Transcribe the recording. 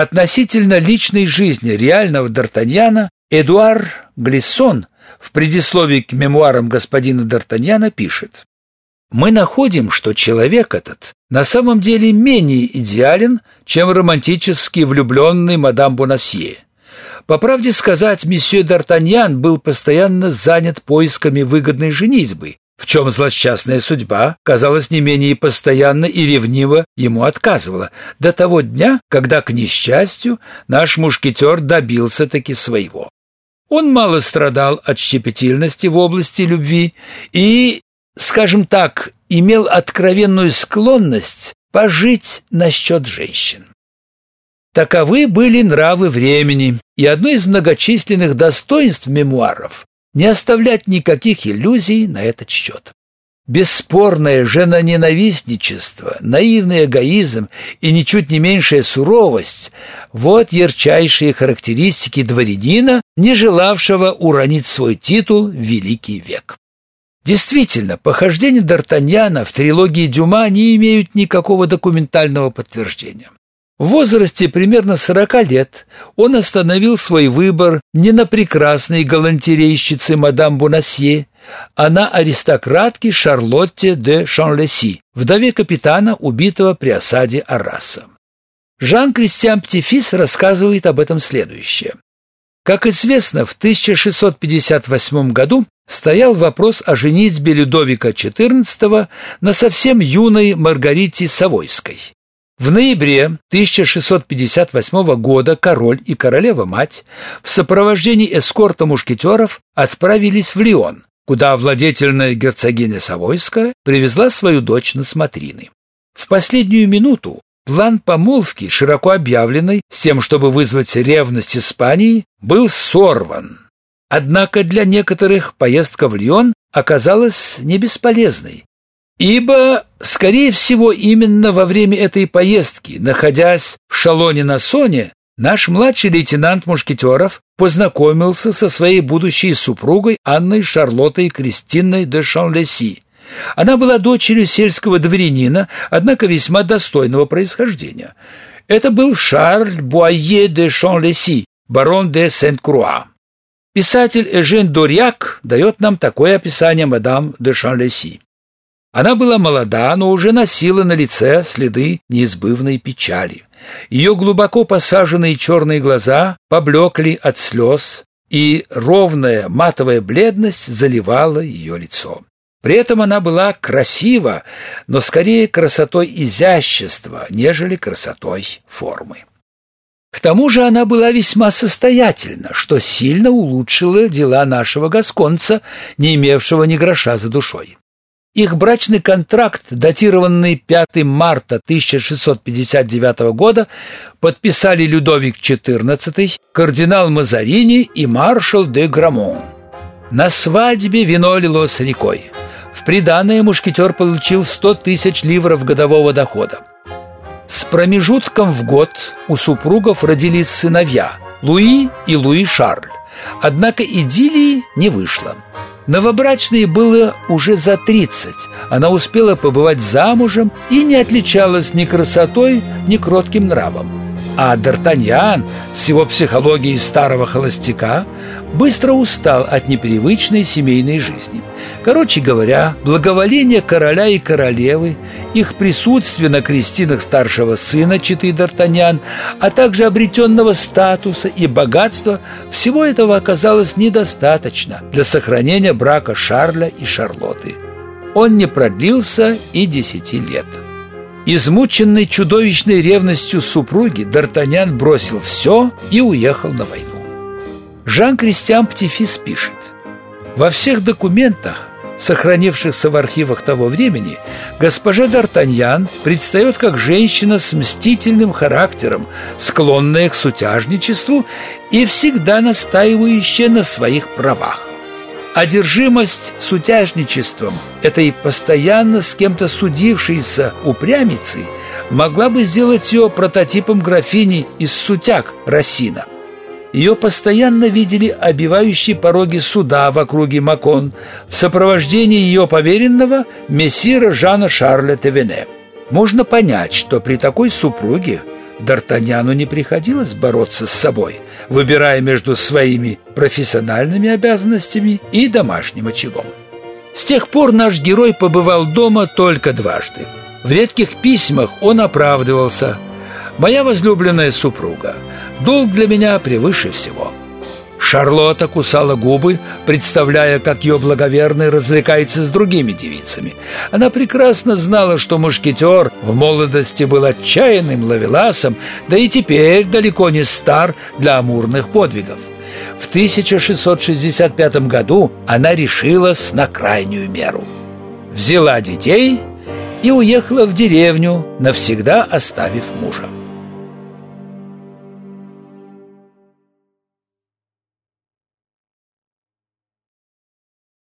Относительно личной жизни реального Д'Артаньяна Эдуар Глиссон в предисловии к мемуарам господина Д'Артаньяна пишет «Мы находим, что человек этот на самом деле менее идеален, чем романтически влюбленный мадам Бонасье. По правде сказать, месье Д'Артаньян был постоянно занят поисками выгодной женитьбы, в чем злосчастная судьба, казалось, не менее постоянно и ревниво ему отказывала, до того дня, когда, к несчастью, наш мушкетер добился таки своего. Он мало страдал от щепетильности в области любви и, скажем так, имел откровенную склонность пожить насчет женщин. Таковы были нравы времени, и одно из многочисленных достоинств мемуаров не оставлять никаких иллюзий на этот счет. Бесспорное женоненавистничество, наивный эгоизм и ничуть не меньшая суровость – вот ярчайшие характеристики дворянина, не желавшего уронить свой титул в великий век. Действительно, похождения Д'Артаньяна в трилогии Дюма не имеют никакого документального подтверждения. В возрасте примерно 40 лет он остановил свой выбор не на прекрасной галантерейщице мадам Бонасье, а на аристократке Шарлотте де Шанлеси, вдове капитана, убитого при осаде Арраса. Жан-Кристиан Птифис рассказывает об этом следующее. Как известно, в 1658 году стоял вопрос о женитьбе Людовика XIV на совсем юной Маргарите Савойской. В ноябре 1658 года король и королева-мать в сопровождении эскорта мушкетеров отправились в Лион, куда владетельная герцогиня Савойская привезла свою дочь на смотрины. В последнюю минуту план помолвки, широко объявленный с тем, чтобы вызвать ревность Испании, был сорван. Однако для некоторых поездка в Лион оказалась не бесполезной, Ибо, скорее всего, именно во время этой поездки, находясь в Шалоне на Соне, наш младший лейтенант Мушкетеров познакомился со своей будущей супругой Анной Шарлоттой Кристиной де Шанлеси. Она была дочерью сельского дворянина, однако весьма достойного происхождения. Это был Шарль Буайе де Шанлеси, барон де Сент-Круа. Писатель Эжен Дорьяк дает нам такое описание мадам де Шанлеси. Она была молода, но уже носила на лице следы неизбывной печали. Ее глубоко посаженные черные глаза поблекли от слез, и ровная матовая бледность заливала ее лицо. При этом она была красива, но скорее красотой изящества, нежели красотой формы. К тому же она была весьма состоятельна, что сильно улучшило дела нашего гасконца, не имевшего ни гроша за душой. Их брачный контракт, датированный 5 марта 1659 года, подписали Людовик XIV, кардинал Мазарини и маршал де Грамон. На свадьбе вино лилось рекой. В приданое мушкетер получил 100 тысяч ливров годового дохода. С промежутком в год у супругов родились сыновья Луи и Луи Шарль. Однако идиллии не вышло – Новобрачной было уже за тридцать. Она успела побывать замужем и не отличалась ни красотой, ни кротким нравом. А Д'Артаньян с его психологией старого холостяка быстро устал от непривычной семейной жизни. Короче говоря, благоволение короля и королевы, их присутствие на крестинах старшего сына Читы Д'Артаньян, а также обретенного статуса и богатства, всего этого оказалось недостаточно для сохранения брака Шарля и Шарлотты. Он не продлился и десяти лет. Измученный чудовищной ревностью супруги, Д'Артаньян бросил все и уехал на войну. Жан-Кристиан Птифис пишет «Во всех документах, сохранившихся в архивах того времени, госпожа Д'Артаньян предстает как женщина с мстительным характером, склонная к сутяжничеству и всегда настаивающая на своих правах. Одержимость сутяжничеством этой постоянно с кем-то судившейся упрямицы могла бы сделать ее прототипом графини из сутяг Росина. Ее постоянно видели обивающие пороги суда в округе Макон в сопровождении ее поверенного мессира Жана Шарля Тевене. Можно понять, что при такой супруге Д'Артаньяну не приходилось бороться с собой, выбирая между своими профессиональными обязанностями и домашним очагом. С тех пор наш герой побывал дома только дважды. В редких письмах он оправдывался. «Моя возлюбленная супруга, долг для меня превыше всего». Шарлотта кусала губы, представляя, как ее благоверный развлекается с другими девицами. Она прекрасно знала, что мушкетер в молодости был отчаянным лавеласом, да и теперь далеко не стар для амурных подвигов. В 1665 году она решилась на крайнюю меру. Взяла детей и уехала в деревню, навсегда оставив мужа.